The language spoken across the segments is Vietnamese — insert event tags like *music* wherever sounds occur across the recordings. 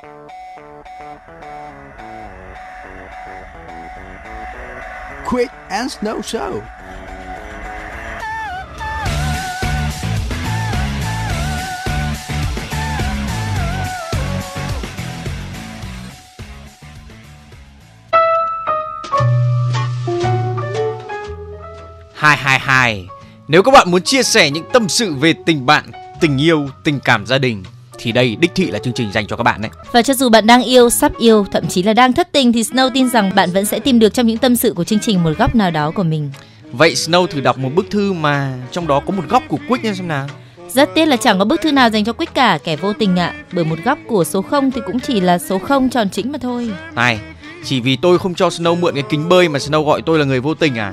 Quick and Snow Show. hai hai hai Nếu các bạn muốn chia sẻ những tâm sự về tình bạn, tình yêu, tình cảm gia đình thì đây đích thị là chương trình dành cho các bạn đấy. Và cho dù bạn đang yêu, sắp yêu, thậm chí là đang thất tình thì Snow tin rằng bạn vẫn sẽ tìm được trong những tâm sự của chương trình một góc nào đó của mình. Vậy Snow thử đọc một bức thư mà trong đó có một góc của Quick nha xem nào. Rất tiếc là chẳng có bức thư nào dành cho Quick cả, kẻ vô tình ạ. À. Bởi một góc của số 0 thì cũng chỉ là số 0 tròn chỉnh mà thôi. Này, chỉ vì tôi không cho Snow mượn cái kính bơi mà Snow gọi tôi là người vô tình à?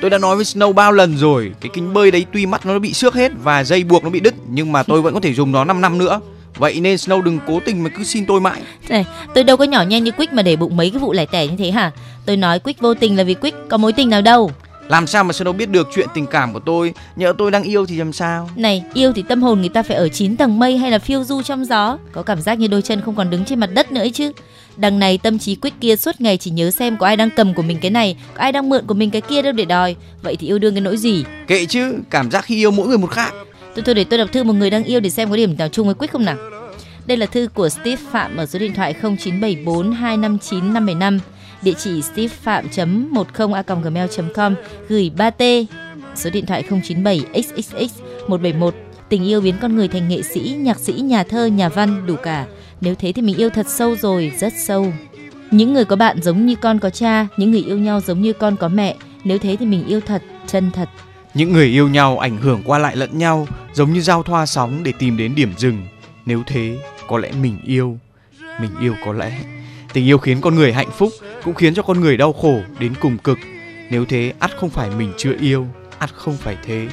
Tôi đã nói với Snow bao lần rồi, cái kính bơi đấy tuy mắt nó bị xước hết và dây buộc nó bị đứt nhưng mà tôi vẫn có thể dùng nó 5 năm nữa. Vậy nên Snow đừng cố tình mà cứ xin tôi mãi. Này, tôi đâu có nhỏ nhen như Quick mà để bụng mấy cái vụ lẻ tẻ như thế hả? Tôi nói Quick vô tình là vì Quick có mối tình nào đâu. Làm sao mà Snow biết được chuyện tình cảm của tôi? Nhỡ tôi đang yêu thì làm sao? Này, yêu thì tâm hồn người ta phải ở 9 tầng mây hay là phiêu du trong gió, có cảm giác như đôi chân không còn đứng trên mặt đất nữa ấy chứ. Đằng này tâm trí Quick kia suốt ngày chỉ nhớ xem có ai đang cầm của mình cái này, có ai đang mượn của mình cái kia đâu để đòi. Vậy thì yêu đương cái nỗi gì? Kệ chứ, cảm giác khi yêu mỗi người một khác. Tôi thôi để tôi đọc thư một người đang yêu để xem có điểm nào chung với Quick không nào. Đây là thư của Steve Phạm ở số điện thoại 0974 259 575, địa chỉ stevefphạm.10a.gmail.com, gửi 3T, số điện thoại 097 xxx 171. Tình yêu biến con người thành nghệ sĩ, nhạc sĩ, nhà thơ, nhà văn đủ cả. Nếu thế thì mình yêu thật sâu rồi, rất sâu. Những người có bạn giống như con có cha, những người yêu nhau giống như con có mẹ. Nếu thế thì mình yêu thật, chân thật. Những người yêu nhau ảnh hưởng qua lại lẫn nhau, giống như giao thoa sóng để tìm đến điểm dừng. Nếu thế, có lẽ mình yêu mình yêu có lẽ. Tình yêu khiến con người hạnh phúc cũng khiến cho con người đau khổ đến cùng cực. Nếu thế, ắt không phải mình chưa yêu, ắt không phải thế.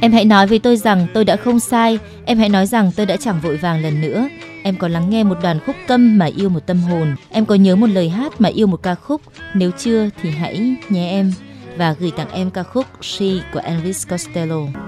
Em hãy nói với tôi rằng tôi đã không sai. Em hãy nói rằng tôi đã chẳng vội vàng lần nữa. Em có lắng nghe một đoàn khúc câm mà yêu một tâm hồn. Em có nhớ một lời hát mà yêu một ca khúc. Nếu chưa thì hãy nhé em và gửi tặng em ca khúc She của Elvis Costello.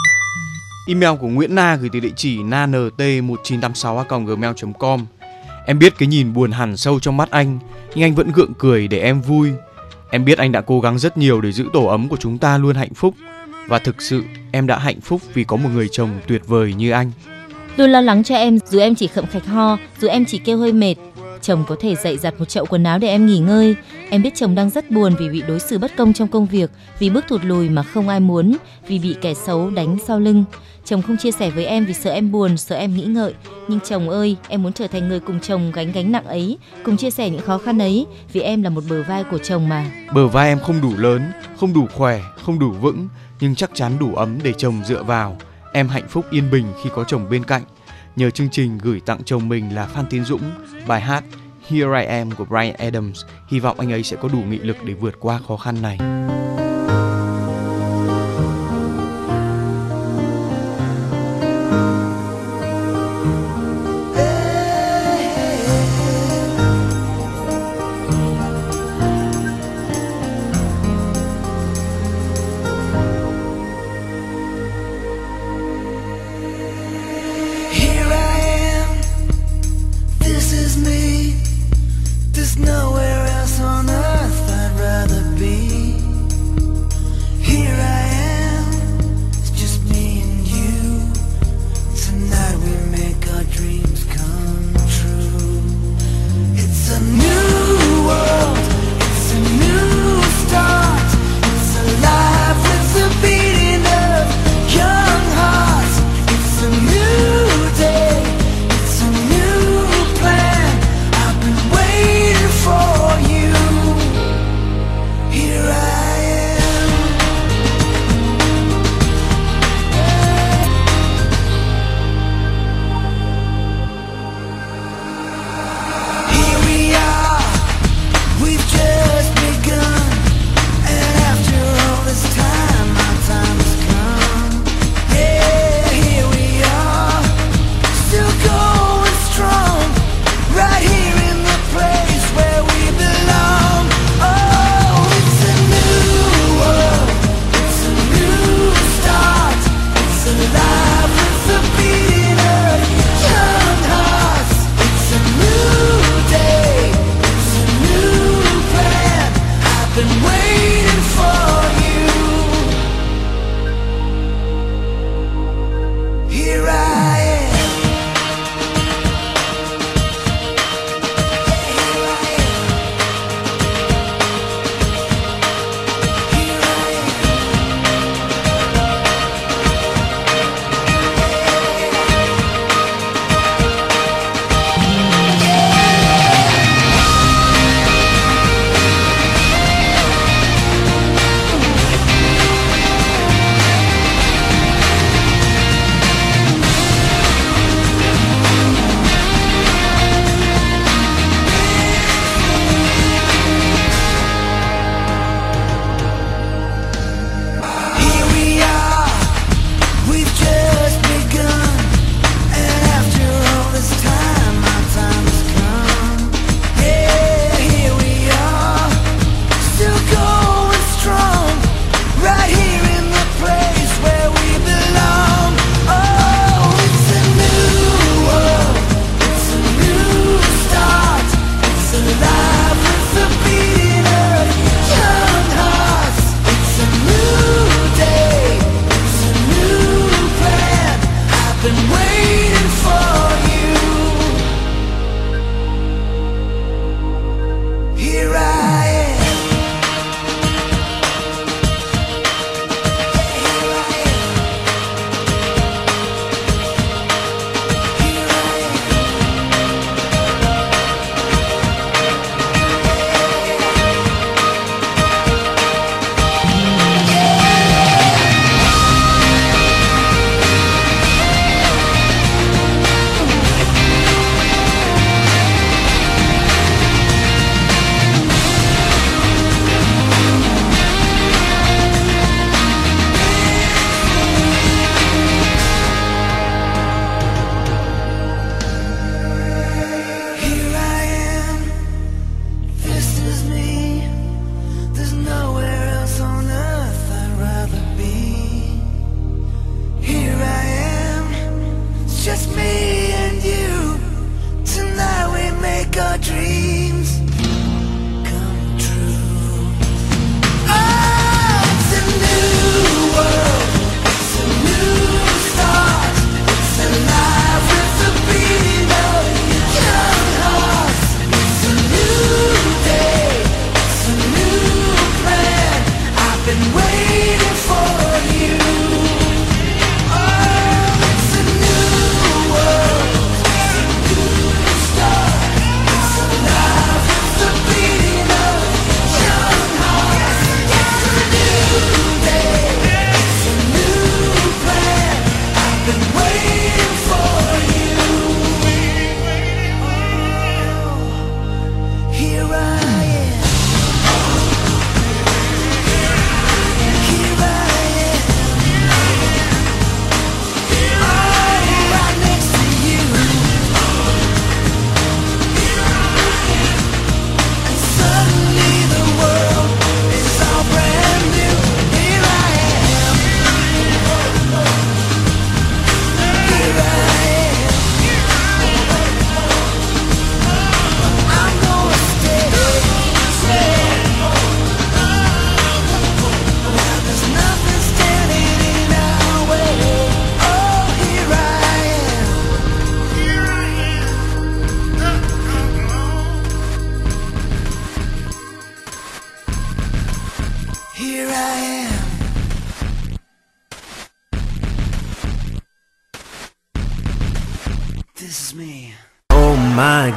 Email của Nguyễn Na gửi từ địa chỉ nant1986@gmail.com. Em biết cái nhìn buồn hẳn sâu trong mắt anh, nhưng anh vẫn gượng cười để em vui. Em biết anh đã cố gắng rất nhiều để giữ tổ ấm của chúng ta luôn hạnh phúc và thực sự em đã hạnh phúc vì có một người chồng tuyệt vời như anh. Luôn lo lắng cho em, dù em chỉ khậm khạch ho, dù em chỉ kêu hơi mệt. Chồng có thể dậy giặt một chậu quần áo để em nghỉ ngơi. Em biết chồng đang rất buồn vì bị đối xử bất công trong công việc, vì bước thụt lùi mà không ai muốn, vì bị kẻ xấu đánh sau lưng. Chồng không chia sẻ với em vì sợ em buồn, sợ em nghĩ ngợi. Nhưng chồng ơi, em muốn trở thành người cùng chồng gánh gánh nặng ấy, cùng chia sẻ những khó khăn ấy, vì em là một bờ vai của chồng mà. Bờ vai em không đủ lớn, không đủ khỏe, không đủ vững, nhưng chắc chắn đủ ấm để chồng dựa vào. Em hạnh phúc yên bình khi có chồng bên cạnh. Nhờ chương trình gửi tặng chồng mình là Phan Tiến Dũng, bài hát Here I Am của Brian Adams. Hy vọng anh ấy sẽ có đủ nghị lực để vượt qua khó khăn này.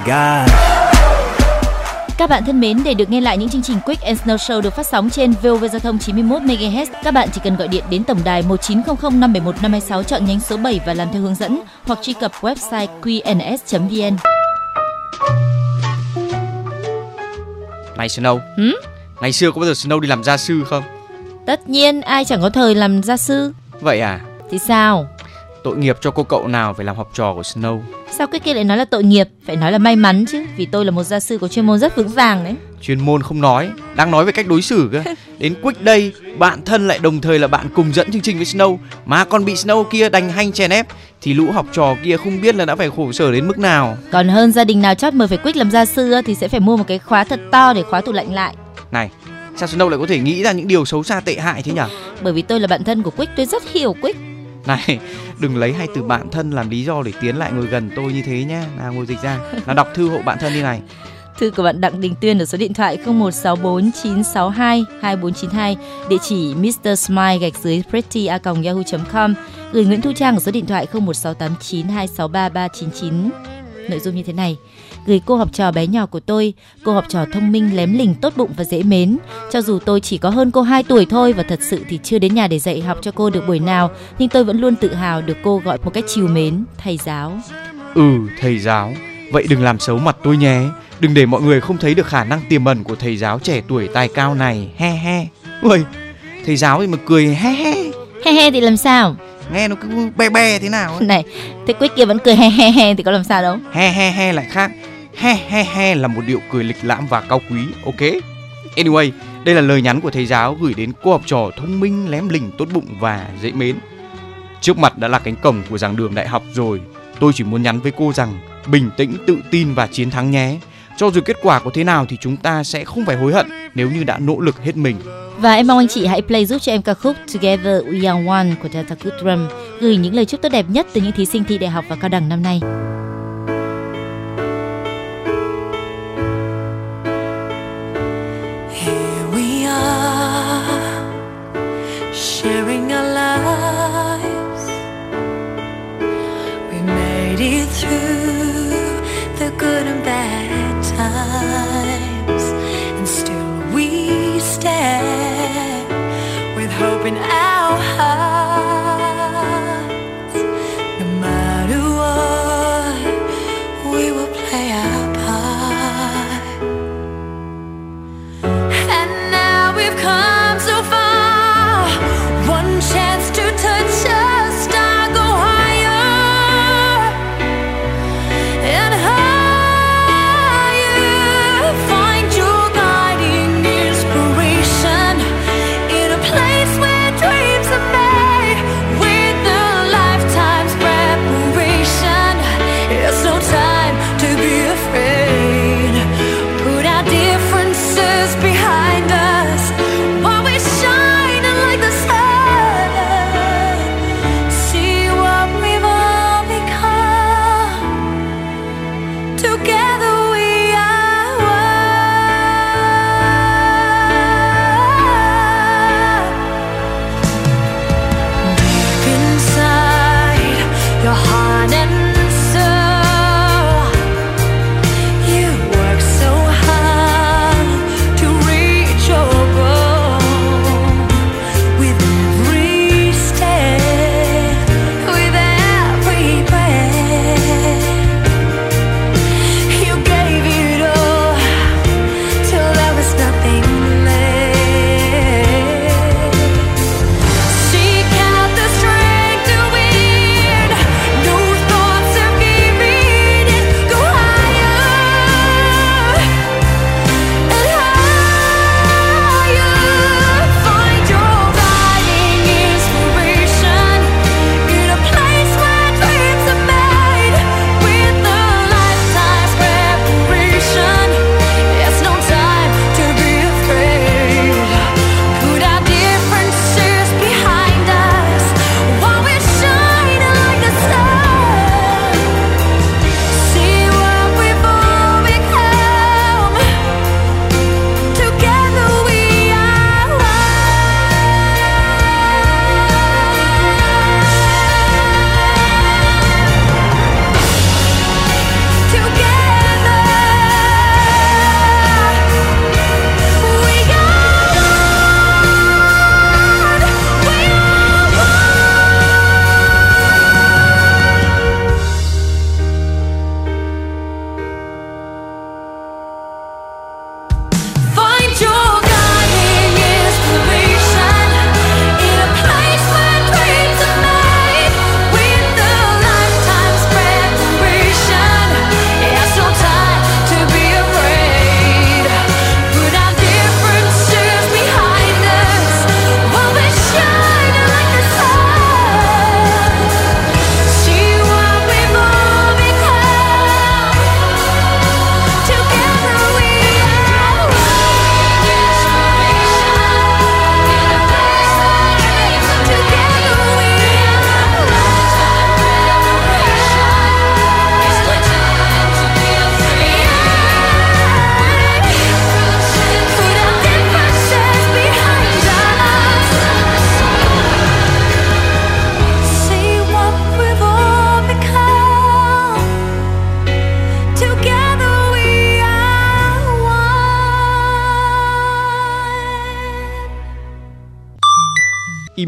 God. Các bạn thân mến, để được nghe lại những chương trình Quick and Snow Show được phát sóng trên VOV Giao thông 91 MHz, các bạn chỉ cần gọi điện đến tổng đài 1900 571 526 chọn nhánh số 7 và làm theo hướng dẫn hoặc truy cập website qns.vn. Này Snow, Hử? ngày xưa có bao giờ Snow đi làm gia sư không? Tất nhiên ai chẳng có thời làm gia sư Vậy à, thì sao? Tội nghiệp cho cô cậu nào phải làm học trò của Snow. Sao cái kia lại nói là tội nghiệp? Phải nói là may mắn chứ, vì tôi là một gia sư có chuyên môn rất vững vàng đấy. Chuyên môn không nói, đang nói về cách đối xử cơ. *laughs* Đến Quick đây, bạn thân lại đồng thời là bạn cùng dẫn chương trình với Snow mà còn bị Snow kia đánh hanh chèn ép thì lũ học trò kia không biết là đã phải khổ sở đến mức nào. Còn hơn gia đình nào chót mời phải Quick làm gia sư thì sẽ phải mua một cái khóa thật to để khóa tủ lạnh lại. Này, sao Snow lại có thể nghĩ ra những điều xấu xa tệ hại thế nhỉ? Bởi vì tôi là bạn thân của Quick, tôi rất hiểu Quick. Này, đừng lấy hai từ bạn thân làm lý do để tiến lại ngồi gần tôi như thế nhá. là ngồi dịch ra, là đọc thư hộ bạn thân đi này. Thư của bạn Đặng Đình Tuyên ở số điện thoại 0164 962 2492, địa chỉ Mr. Smile gạch dưới pretty a yahoo.com, gửi Nguyễn Thu Trang ở số điện thoại 01689 263 399. Nội dung như thế này: Gửi cô học trò bé nhỏ của tôi, cô học trò thông minh, lém lỉnh, tốt bụng và dễ mến. Cho dù tôi chỉ có hơn cô 2 tuổi thôi và thật sự thì chưa đến nhà để dạy học cho cô được buổi nào, nhưng tôi vẫn luôn tự hào được cô gọi một cách chiều mến, thầy giáo. Ừ, thầy giáo. Vậy đừng làm xấu mặt tôi nhé. Đừng để mọi người không thấy được khả năng tiềm ẩn của thầy giáo trẻ tuổi tài cao này. He he. Ui, thầy giáo thì mà cười he he. He he thì làm sao? Nghe nó cứ be be thế nào ấy. Này, thế Quick kia vẫn cười he he he thì có làm sao đâu? He he he lại khác. He he he là một điệu cười lịch lãm và cao quý. Ok. Anyway, đây là lời nhắn của thầy giáo gửi đến cô học trò thông minh, lém lỉnh, tốt bụng và dễ mến. Trước mặt đã là cánh cổng của giảng đường đại học rồi. Tôi chỉ muốn nhắn với cô rằng bình tĩnh, tự tin và chiến thắng nhé. Cho dù kết quả có thế nào thì chúng ta sẽ không phải hối hận nếu như đã nỗ lực hết mình. Và em mong anh chị hãy play giúp cho em ca khúc Together We Are One của Delta Goodrum gửi những lời chúc tốt đẹp nhất từ những thí sinh thi đại học và cao đẳng năm nay. Sharing our lives. We made it through the good and bad times, and still we stand with hope in our hearts.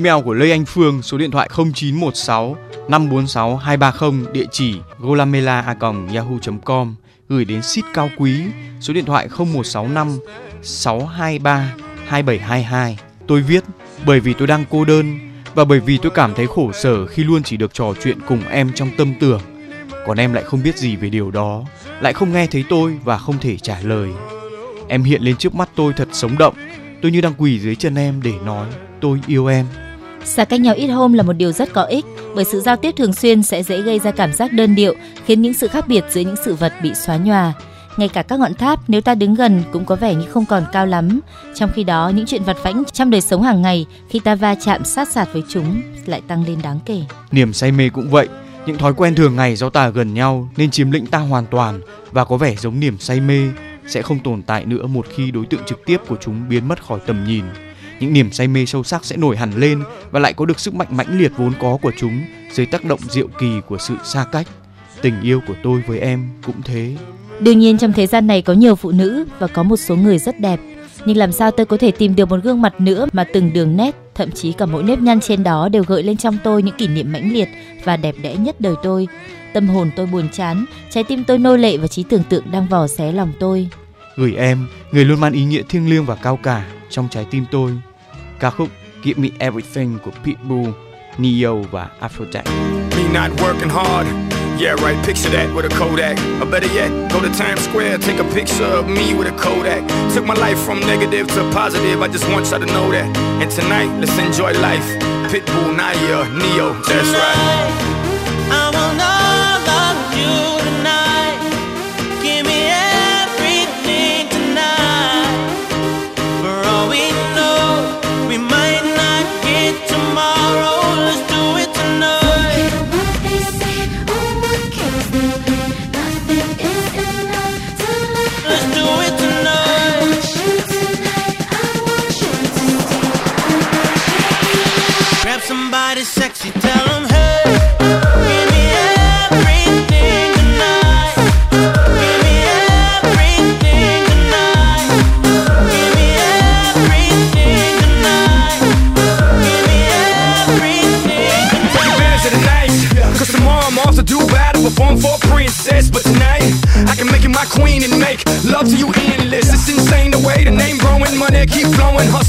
Email của Lê Anh Phương số điện thoại 0916 546 230 địa chỉ golamela@yahoo.com gửi đến ship cao quý số điện thoại 0165 623 2722. Tôi viết bởi vì tôi đang cô đơn và bởi vì tôi cảm thấy khổ sở khi luôn chỉ được trò chuyện cùng em trong tâm tưởng. Còn em lại không biết gì về điều đó, lại không nghe thấy tôi và không thể trả lời. Em hiện lên trước mắt tôi thật sống động, tôi như đang quỳ dưới chân em để nói tôi yêu em. Xa cách nhau ít hôm là một điều rất có ích bởi sự giao tiếp thường xuyên sẽ dễ gây ra cảm giác đơn điệu, khiến những sự khác biệt giữa những sự vật bị xóa nhòa. Ngay cả các ngọn tháp nếu ta đứng gần cũng có vẻ như không còn cao lắm. Trong khi đó, những chuyện vặt vãnh trong đời sống hàng ngày khi ta va chạm sát sạt với chúng lại tăng lên đáng kể. Niềm say mê cũng vậy. Những thói quen thường ngày do ta gần nhau nên chiếm lĩnh ta hoàn toàn và có vẻ giống niềm say mê sẽ không tồn tại nữa một khi đối tượng trực tiếp của chúng biến mất khỏi tầm nhìn. Những niềm say mê sâu sắc sẽ nổi hẳn lên và lại có được sức mạnh mãnh liệt vốn có của chúng dưới tác động diệu kỳ của sự xa cách. Tình yêu của tôi với em cũng thế. Đương nhiên trong thế gian này có nhiều phụ nữ và có một số người rất đẹp. Nhưng làm sao tôi có thể tìm được một gương mặt nữa mà từng đường nét, thậm chí cả mỗi nếp nhăn trên đó đều gợi lên trong tôi những kỷ niệm mãnh liệt và đẹp đẽ nhất đời tôi. Tâm hồn tôi buồn chán, trái tim tôi nô lệ và trí tưởng tượng đang vò xé lòng tôi. Gửi em, người luôn mang ý nghĩa thiêng liêng và cao cả trong trái tim tôi. Ca khúc Give Me Everything của Pitbull, Neo và Aphrodite. Me not working hard. Yeah, right, picture that with a Kodak. Or better yet, go to Times Square, take a picture of me with a Kodak. Took my life from negative to positive, I just want y'all to know that. And tonight, let's enjoy life. Pitbull, Naya, Neo, that's right. I want all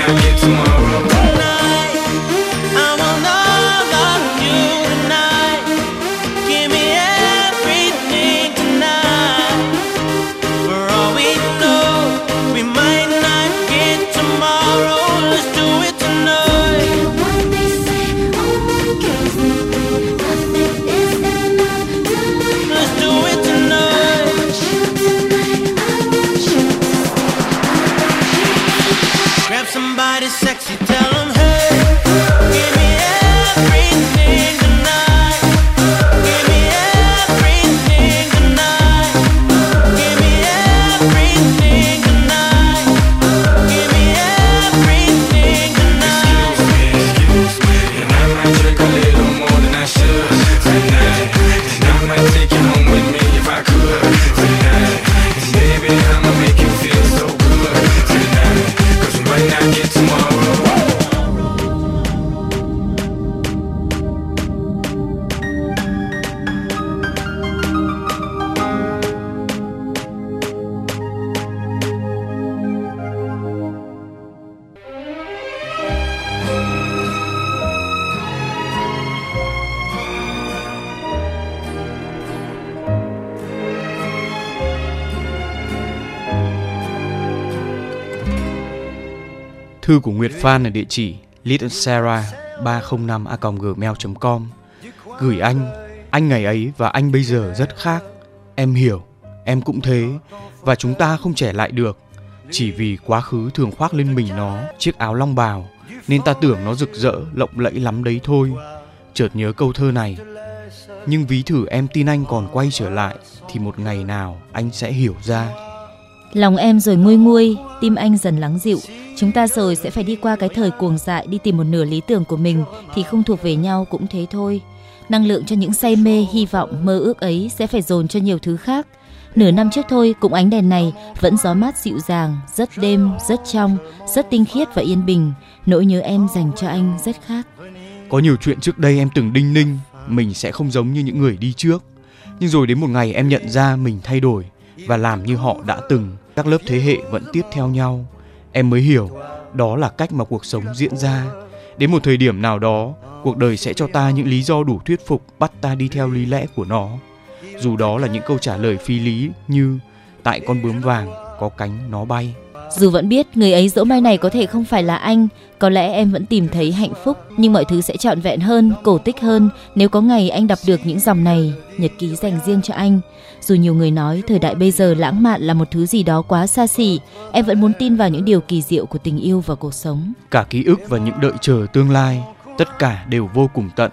Cause we might not get tomorrow. tonight. Thư của Nguyệt Phan ở địa chỉ little sarah 305 a gmail.com gửi anh anh ngày ấy và anh bây giờ rất khác. Em hiểu, em cũng thế, và chúng ta không trẻ lại được. Chỉ vì quá khứ thường khoác lên mình nó, chiếc áo long bào, nên ta tưởng nó rực rỡ, lộng lẫy lắm đấy thôi. Chợt nhớ câu thơ này, nhưng ví thử em tin anh còn quay trở lại, thì một ngày nào anh sẽ hiểu ra. Lòng em rồi nguôi nguôi, tim anh dần lắng dịu. Chúng ta rồi sẽ phải đi qua cái thời cuồng dại đi tìm một nửa lý tưởng của mình thì không thuộc về nhau cũng thế thôi. Năng lượng cho những say mê, hy vọng, mơ ước ấy sẽ phải dồn cho nhiều thứ khác. Nửa năm trước thôi, cũng ánh đèn này vẫn gió mát dịu dàng, rất đêm, rất trong, rất tinh khiết và yên bình. Nỗi nhớ em dành cho anh rất khác. Có nhiều chuyện trước đây em từng đinh ninh mình sẽ không giống như những người đi trước. Nhưng rồi đến một ngày em nhận ra mình thay đổi và làm như họ đã từng. Các lớp thế hệ vẫn tiếp theo nhau. Em mới hiểu đó là cách mà cuộc sống diễn ra. Đến một thời điểm nào đó, cuộc đời sẽ cho ta những lý do đủ thuyết phục bắt ta đi theo lý lẽ của nó. Dù đó là những câu trả lời phi lý như tại con bướm vàng có cánh nó bay. Dù vẫn biết người ấy dỗ mai này có thể không phải là anh, có lẽ em vẫn tìm thấy hạnh phúc, nhưng mọi thứ sẽ trọn vẹn hơn, cổ tích hơn nếu có ngày anh đọc được những dòng này, nhật ký dành riêng cho anh. Dù nhiều người nói thời đại bây giờ lãng mạn là một thứ gì đó quá xa xỉ, em vẫn muốn tin vào những điều kỳ diệu của tình yêu và cuộc sống. Cả ký ức và những đợi chờ tương lai, tất cả đều vô cùng tận.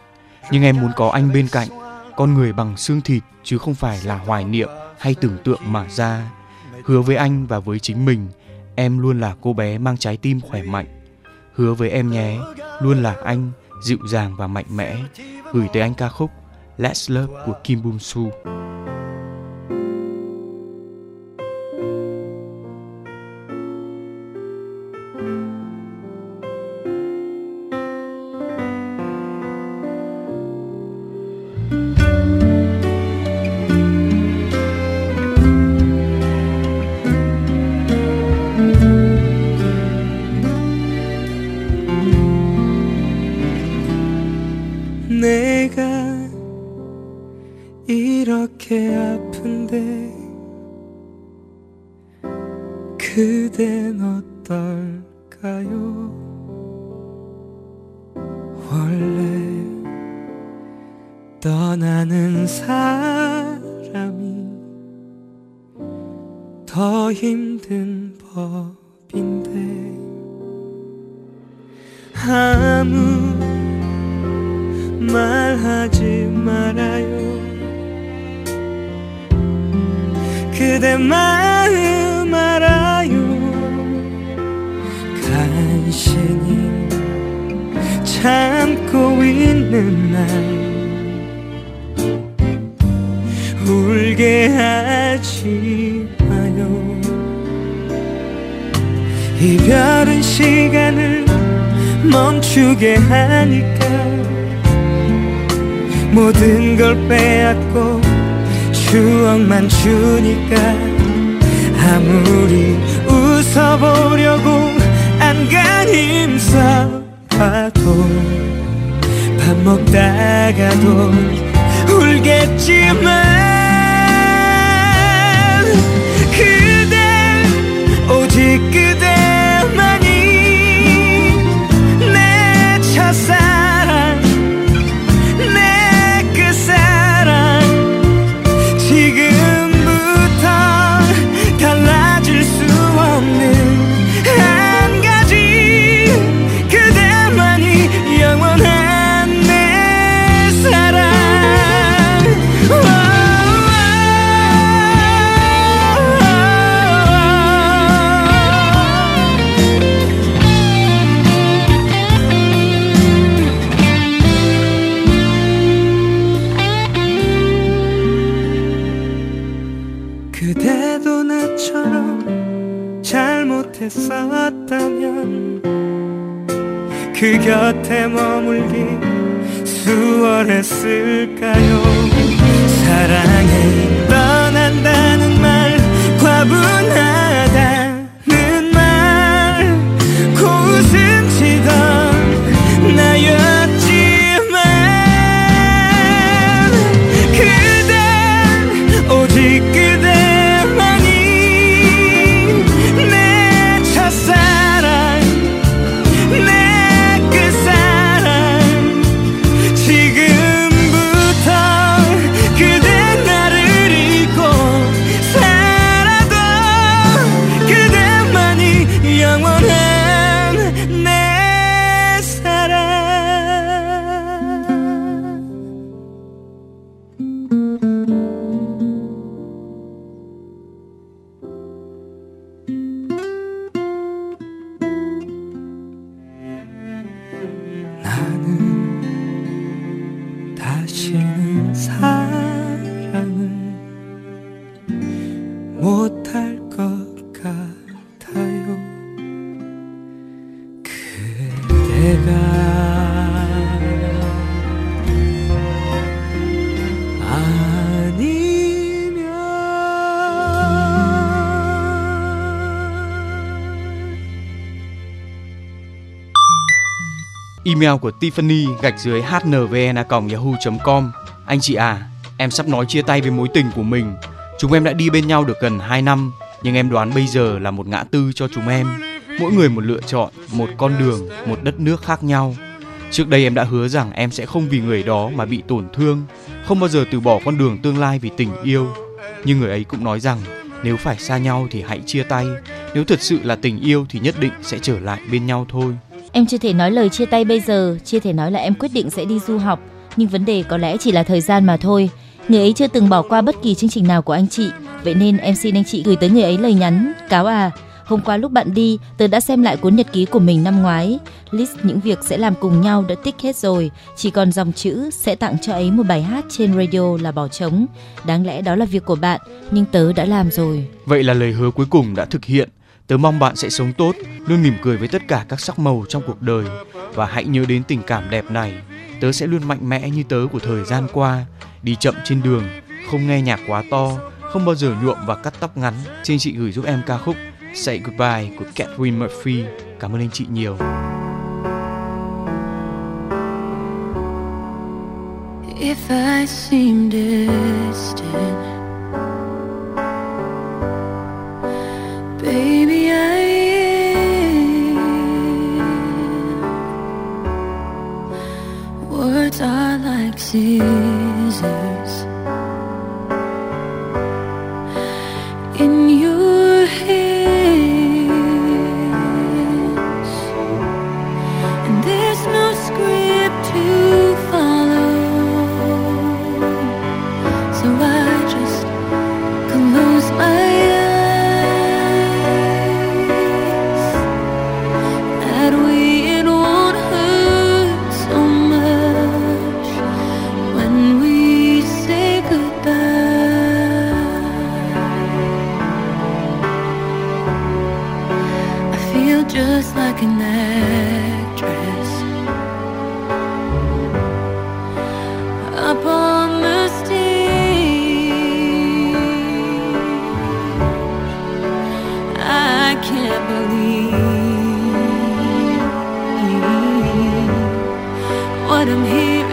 Nhưng em muốn có anh bên cạnh, con người bằng xương thịt chứ không phải là hoài niệm hay tưởng tượng mà ra. Hứa với anh và với chính mình, em luôn là cô bé mang trái tim khỏe mạnh. Hứa với em nhé, luôn là anh, dịu dàng và mạnh mẽ. Gửi tới anh ca khúc Let's Love của Kim Bum Su. 울게 하지 마요. 이별은 시간을 멈추게 하니까 모든 걸 빼앗고 추억만 주니까 아무리 웃어보려고 안간 힘 써봐도 밥 먹다가도 울겠지만 keep 그 곁에 머물기 수월했을까요? 사랑에 떠난다는 말 과분하다 Email của Tiffany gạch dưới hnvn@yahoo.com. Anh chị à, em sắp nói chia tay với mối tình của mình. Chúng em đã đi bên nhau được gần 2 năm, nhưng em đoán bây giờ là một ngã tư cho chúng em. Mỗi người một lựa chọn, một con đường, một đất nước khác nhau. Trước đây em đã hứa rằng em sẽ không vì người đó mà bị tổn thương, không bao giờ từ bỏ con đường tương lai vì tình yêu. Nhưng người ấy cũng nói rằng nếu phải xa nhau thì hãy chia tay, nếu thật sự là tình yêu thì nhất định sẽ trở lại bên nhau thôi. Em chưa thể nói lời chia tay bây giờ, chưa thể nói là em quyết định sẽ đi du học, nhưng vấn đề có lẽ chỉ là thời gian mà thôi. Người ấy chưa từng bỏ qua bất kỳ chương trình nào của anh chị, vậy nên em xin anh chị gửi tới người ấy lời nhắn. Cáo à, hôm qua lúc bạn đi, tớ đã xem lại cuốn nhật ký của mình năm ngoái. List những việc sẽ làm cùng nhau đã tích hết rồi, chỉ còn dòng chữ sẽ tặng cho ấy một bài hát trên radio là bỏ trống. Đáng lẽ đó là việc của bạn, nhưng tớ đã làm rồi. Vậy là lời hứa cuối cùng đã thực hiện. Tớ mong bạn sẽ sống tốt, luôn mỉm cười với tất cả các sắc màu trong cuộc đời và hãy nhớ đến tình cảm đẹp này. Tớ sẽ luôn mạnh mẽ như tớ của thời gian qua, đi chậm trên đường, không nghe nhạc quá to, không bao giờ nhuộm và cắt tóc ngắn. Xin chị gửi giúp em ca khúc Say Goodbye của Catherine Murphy. Cảm ơn anh chị nhiều. If I seem distant, baby, Words are like scissors can't believe what I'm hearing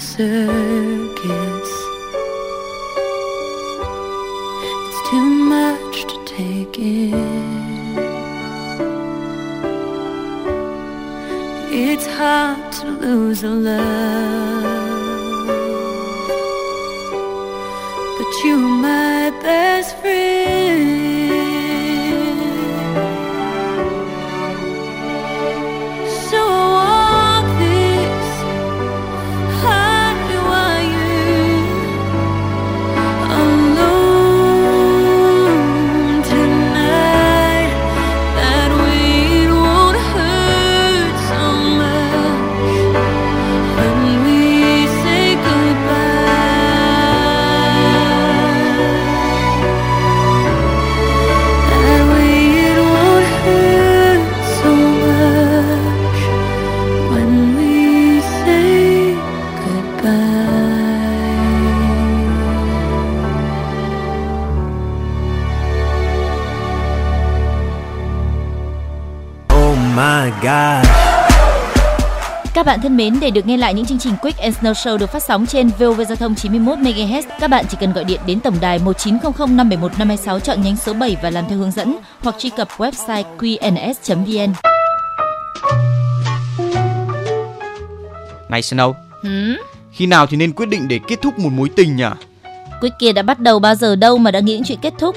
acontecer. Mến, để được nghe lại những chương trình Quick and Snow Show được phát sóng trên VOV Giao thông 91 MHz, các bạn chỉ cần gọi điện đến tổng đài 1900 571 526 chọn nhánh số 7 và làm theo hướng dẫn hoặc truy cập website qns.vn. Này Snow, Hmm? khi nào thì nên quyết định để kết thúc một mối tình nhỉ? Quick kia đã bắt đầu bao giờ đâu mà đã nghĩ đến chuyện kết thúc.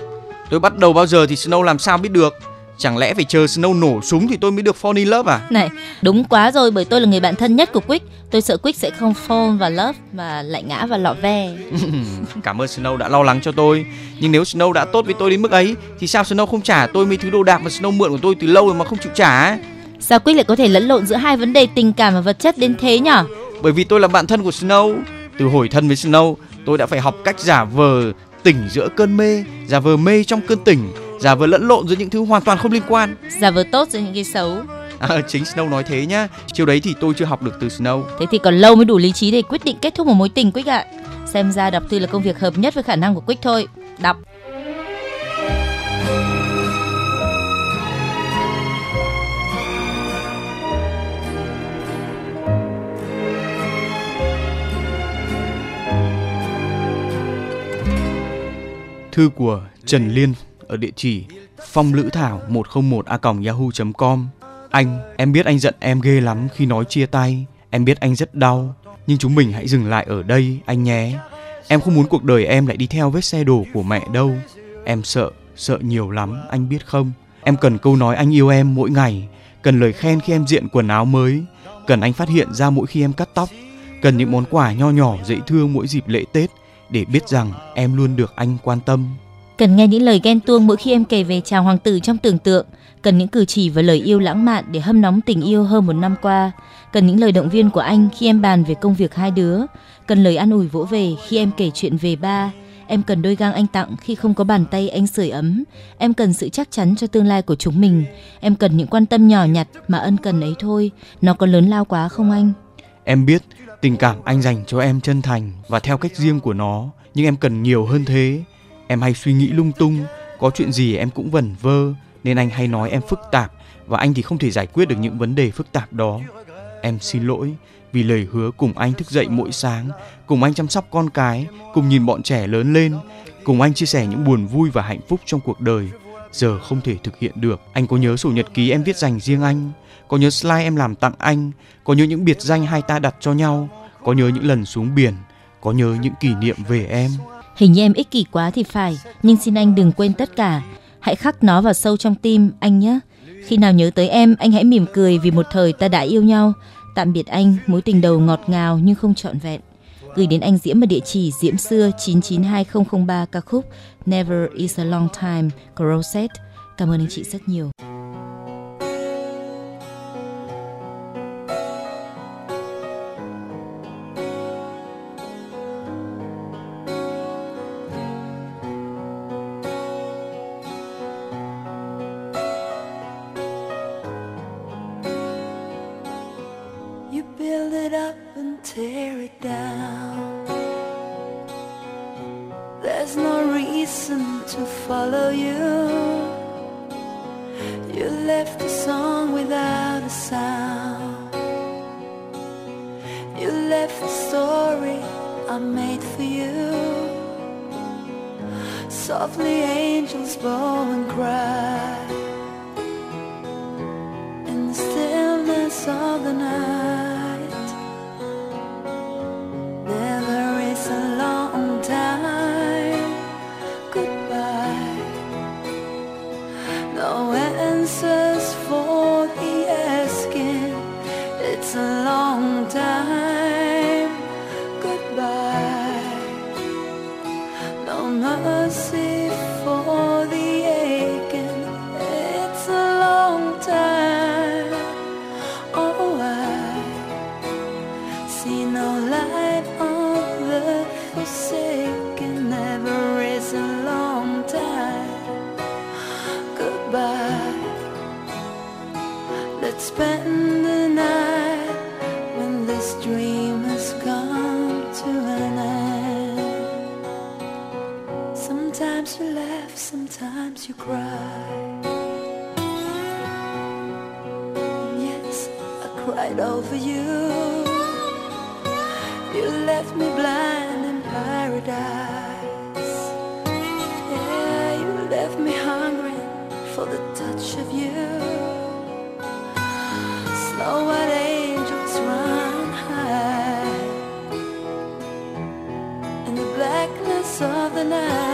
Tôi bắt đầu bao giờ thì Snow làm sao biết được? Chẳng lẽ phải chờ Snow nổ súng thì tôi mới được fall in love à? Này, đúng quá rồi bởi tôi là người bạn thân nhất của Quick. Tôi sợ Quick sẽ không fall vào love mà lại ngã vào lọ ve. *laughs* Cảm ơn Snow đã lo lắng cho tôi. Nhưng nếu Snow đã tốt với tôi đến mức ấy thì sao Snow không trả tôi mấy thứ đồ đạc mà Snow mượn của tôi từ lâu rồi mà không chịu trả? Sao Quick lại có thể lẫn lộn giữa hai vấn đề tình cảm và vật chất đến thế nhở? Bởi vì tôi là bạn thân của Snow. Từ hồi thân với Snow, tôi đã phải học cách giả vờ tỉnh giữa cơn mê, giả vờ mê trong cơn tỉnh, giả vờ lẫn lộn giữa những thứ hoàn toàn không liên quan. Giả vờ tốt giữa những cái xấu. À, chính Snow nói thế nhá. Chiều đấy thì tôi chưa học được từ Snow. Thế thì còn lâu mới đủ lý trí để quyết định kết thúc một mối tình Quick ạ. Xem ra đọc thư là công việc hợp nhất với khả năng của Quick thôi. Đọc. Thư của Trần Liên ở địa chỉ phong lữ thảo 101 a yahoo.com Anh, em biết anh giận em ghê lắm khi nói chia tay. Em biết anh rất đau. Nhưng chúng mình hãy dừng lại ở đây, anh nhé. Em không muốn cuộc đời em lại đi theo vết xe đổ của mẹ đâu. Em sợ, sợ nhiều lắm, anh biết không? Em cần câu nói anh yêu em mỗi ngày. Cần lời khen khi em diện quần áo mới. Cần anh phát hiện ra mỗi khi em cắt tóc. Cần những món quà nho nhỏ dễ thương mỗi dịp lễ Tết để biết rằng em luôn được anh quan tâm. Cần nghe những lời ghen tuông mỗi khi em kể về chàng hoàng tử trong tưởng tượng. Cần những cử chỉ và lời yêu lãng mạn để hâm nóng tình yêu hơn một năm qua. Cần những lời động viên của anh khi em bàn về công việc hai đứa. Cần lời an ủi vỗ về khi em kể chuyện về ba. Em cần đôi gang anh tặng khi không có bàn tay anh sưởi ấm. Em cần sự chắc chắn cho tương lai của chúng mình. Em cần những quan tâm nhỏ nhặt mà ân cần ấy thôi. Nó có lớn lao quá không anh? Em biết tình cảm anh dành cho em chân thành và theo cách riêng của nó, nhưng em cần nhiều hơn thế. Em hay suy nghĩ lung tung, có chuyện gì em cũng vẩn vơ, nên anh hay nói em phức tạp và anh thì không thể giải quyết được những vấn đề phức tạp đó. Em xin lỗi vì lời hứa cùng anh thức dậy mỗi sáng, cùng anh chăm sóc con cái, cùng nhìn bọn trẻ lớn lên, cùng anh chia sẻ những buồn vui và hạnh phúc trong cuộc đời. Giờ không thể thực hiện được. Anh có nhớ sổ nhật ký em viết dành riêng anh, có nhớ slide em làm tặng anh, có nhớ những biệt danh hai ta đặt cho nhau, có nhớ những lần xuống biển, có nhớ những kỷ niệm về em. Hình như em ích kỷ quá thì phải, nhưng xin anh đừng quên tất cả. Hãy khắc nó vào sâu trong tim anh nhé. Khi nào nhớ tới em, anh hãy mỉm cười vì một thời ta đã yêu nhau. Tạm biệt anh, mối tình đầu ngọt ngào nhưng không trọn vẹn. Gửi đến anh Diễm ở địa chỉ diễm xưa 992003 ca khúc Never is a long time của Rosette. Cảm ơn anh chị rất nhiều. no light on the forsaken never is a long time. Goodbye. Let's spend the night when this dream has come to an end. Sometimes you laugh sometimes you cry. Yes, I cried over you left me blind in paradise. Yeah, you left me hungry for the touch of you. Snow white angels run high in the blackness of the night.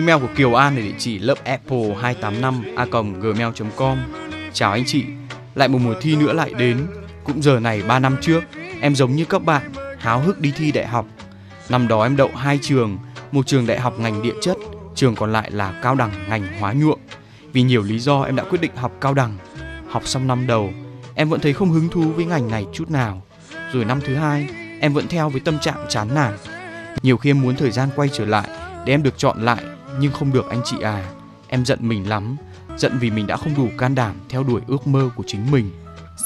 Email của Kiều An là địa chỉ lớp apple 285 a gmail.com. Chào anh chị, lại một mùa thi nữa lại đến. Cũng giờ này 3 năm trước, em giống như các bạn, háo hức đi thi đại học. Năm đó em đậu hai trường, một trường đại học ngành địa chất, trường còn lại là cao đẳng ngành hóa nhuộm. Vì nhiều lý do em đã quyết định học cao đẳng. Học xong năm đầu, em vẫn thấy không hứng thú với ngành này chút nào. Rồi năm thứ hai, em vẫn theo với tâm trạng chán nản. Nhiều khi em muốn thời gian quay trở lại để em được chọn lại nhưng không được anh chị à. Em giận mình lắm, giận vì mình đã không đủ can đảm theo đuổi ước mơ của chính mình.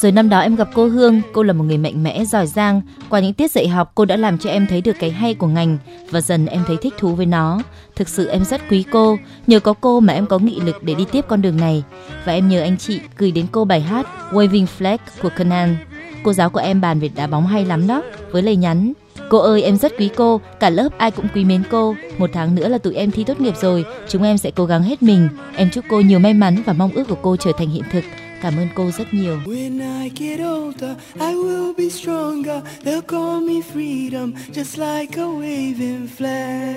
Rồi năm đó em gặp cô Hương, cô là một người mạnh mẽ, giỏi giang. Qua những tiết dạy học, cô đã làm cho em thấy được cái hay của ngành và dần em thấy thích thú với nó. Thực sự em rất quý cô, nhờ có cô mà em có nghị lực để đi tiếp con đường này. Và em nhờ anh chị gửi đến cô bài hát Waving Flag của Conan. Cô giáo của em bàn về đá bóng hay lắm đó, với lời nhắn Cô ơi em rất quý cô, cả lớp ai cũng quý mến cô. Một tháng nữa là tụi em thi tốt nghiệp rồi, chúng em sẽ cố gắng hết mình. Em chúc cô nhiều may mắn và mong ước của cô trở thành hiện thực. Cảm ơn cô rất nhiều. When I get older, I will be stronger. They'll call me freedom, just like a waving flag.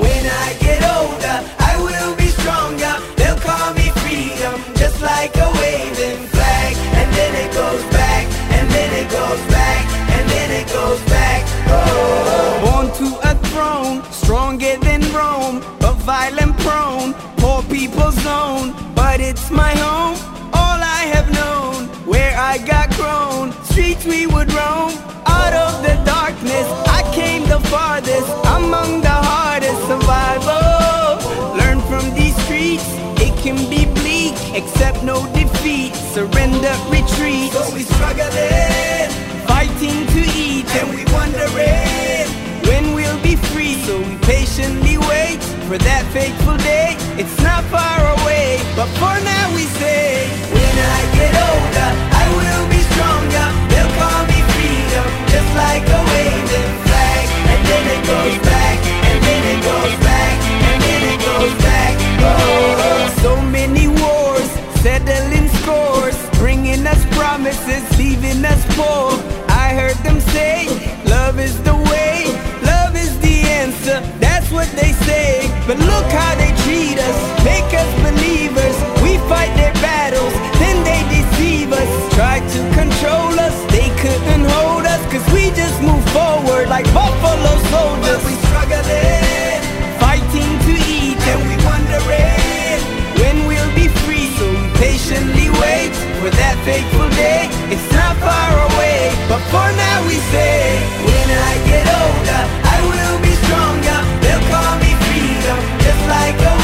When I get older, I will be stronger. They'll call me freedom, just like a waving flag. And then it goes back, and then it goes back, and then it goes back. Oh. Born to a throne, stronger than Rome, but violent prone, poor people's zone. But it's my home, all I have known, where I got grown. Streets we would roam, out of the darkness. I came the farthest, among the hardest survival. Learn from these streets, it can be bleak, accept no defeat, surrender, retreat. So we struggling, fighting to eat, and we wondering when we'll be free. So we patiently wait for that fateful day. It's not far away, but for now we say, when I get older, I will be stronger. They'll call me freedom, just like a waving flag. And then it goes back, and then it goes back, and then it goes back. Oh, so many promises, leaving us poor. I heard them say, love is the way, love is the answer. That's what they say. But look how they treat us, make us believers. We fight their battles, then they deceive us. Try to control us, they couldn't hold us. Cause we just move forward like buffalo soldiers. But we struggling, fighting to eat, and we wondering for that fateful day. It's not far away, but for now we say, when I get older, I will be stronger. They'll call me freedom, just like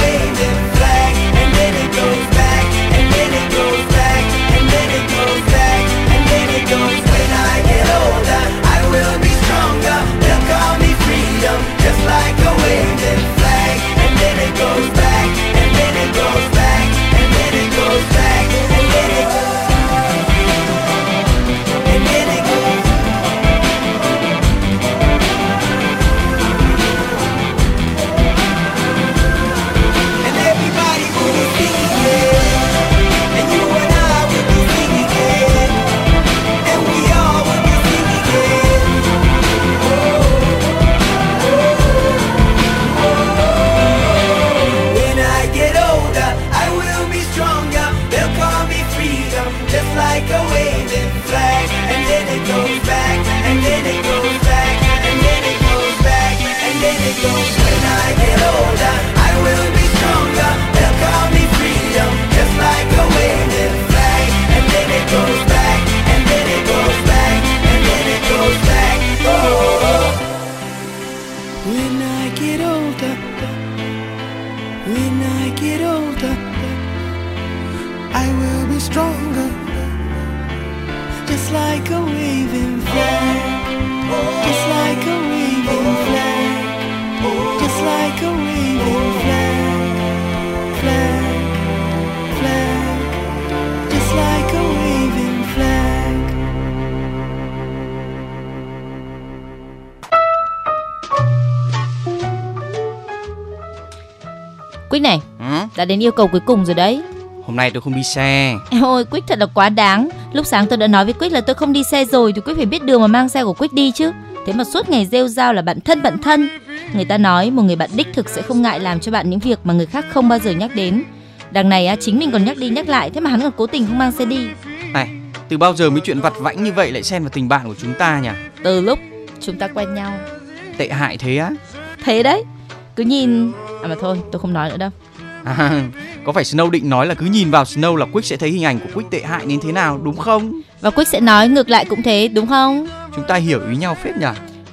đã đến yêu cầu cuối cùng rồi đấy. Hôm nay tôi không đi xe. *laughs* Ôi Quyết thật là quá đáng. Lúc sáng tôi đã nói với Quyết là tôi không đi xe rồi thì Quyết phải biết đường mà mang xe của Quyết đi chứ. Thế mà suốt ngày rêu rao là bạn thân bạn thân. Người ta nói một người bạn đích thực sẽ không ngại làm cho bạn những việc mà người khác không bao giờ nhắc đến. Đằng này á, chính mình còn nhắc đi nhắc lại thế mà hắn còn cố tình không mang xe đi. Này, từ bao giờ mấy chuyện vặt vãnh như vậy lại xen vào tình bạn của chúng ta nhỉ? Từ lúc chúng ta quen nhau. Tệ hại thế á? Thế đấy. Cứ nhìn à mà thôi, tôi không nói nữa đâu. À, có phải Snow định nói là cứ nhìn vào Snow là Quick sẽ thấy hình ảnh của Quick tệ hại đến thế nào đúng không? Và Quick sẽ nói ngược lại cũng thế đúng không? Chúng ta hiểu ý nhau phết nhỉ?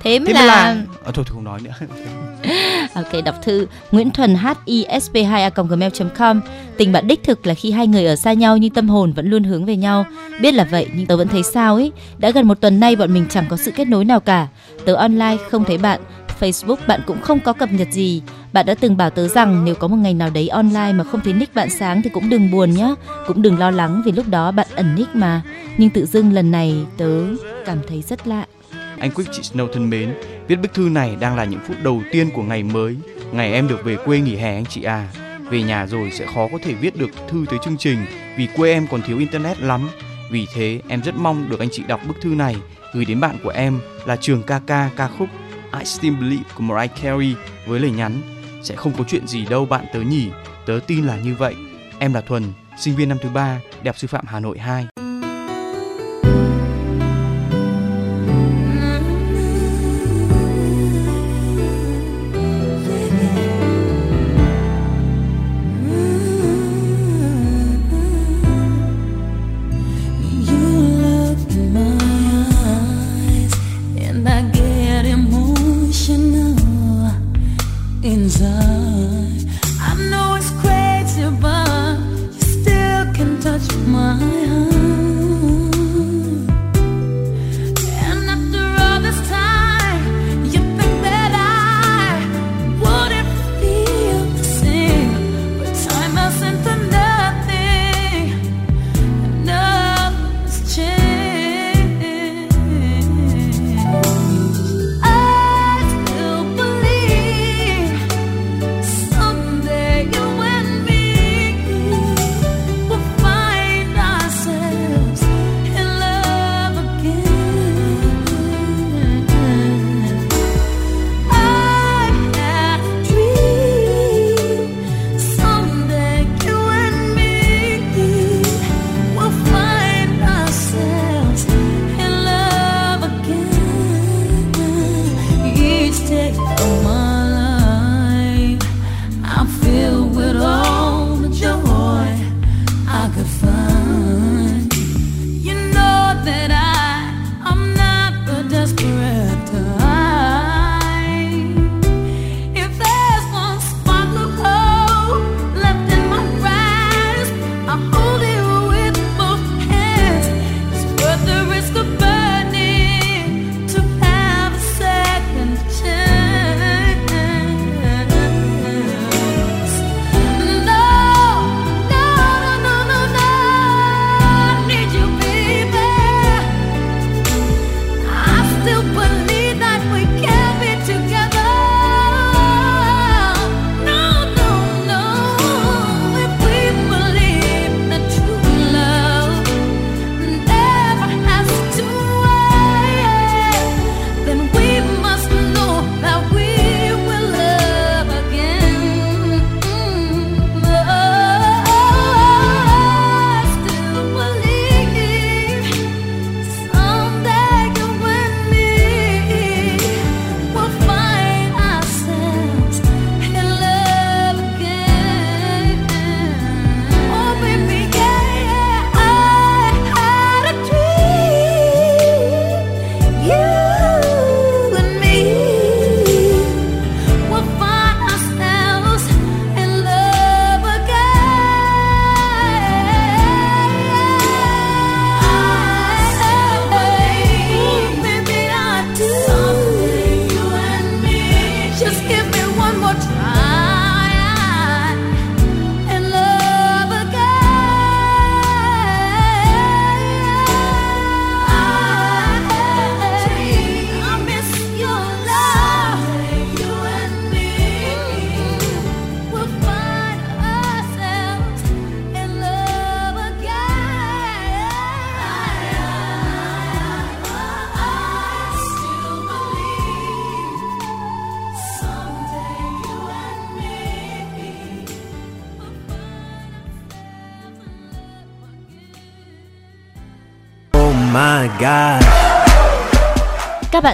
Thế mới Thế là... là... À, thôi thôi không nói nữa. *laughs* Ok, đọc thư Nguyễn Thuần hisp2a.gmail.com Tình bạn đích thực là khi hai người ở xa nhau nhưng tâm hồn vẫn luôn hướng về nhau. Biết là vậy nhưng tớ vẫn thấy sao ấy. Đã gần một tuần nay bọn mình chẳng có sự kết nối nào cả. Tớ online không thấy bạn, Facebook bạn cũng không có cập nhật gì. Bạn đã từng bảo tớ rằng nếu có một ngày nào đấy online mà không thấy nick bạn sáng thì cũng đừng buồn nhé, cũng đừng lo lắng vì lúc đó bạn ẩn nick mà. Nhưng tự dưng lần này tớ cảm thấy rất lạ. Anh quyết chị Snow thân mến, viết bức thư này đang là những phút đầu tiên của ngày mới, ngày em được về quê nghỉ hè anh chị à. Về nhà rồi sẽ khó có thể viết được thư tới chương trình vì quê em còn thiếu internet lắm. Vì thế em rất mong được anh chị đọc bức thư này gửi đến bạn của em là Trường ca ca ca khúc I Still Believe của Mariah Carey với lời nhắn sẽ không có chuyện gì đâu bạn tớ nhỉ, tớ tin là như vậy. Em là Thuần, sinh viên năm thứ ba, Đại học Sư phạm Hà Nội 2.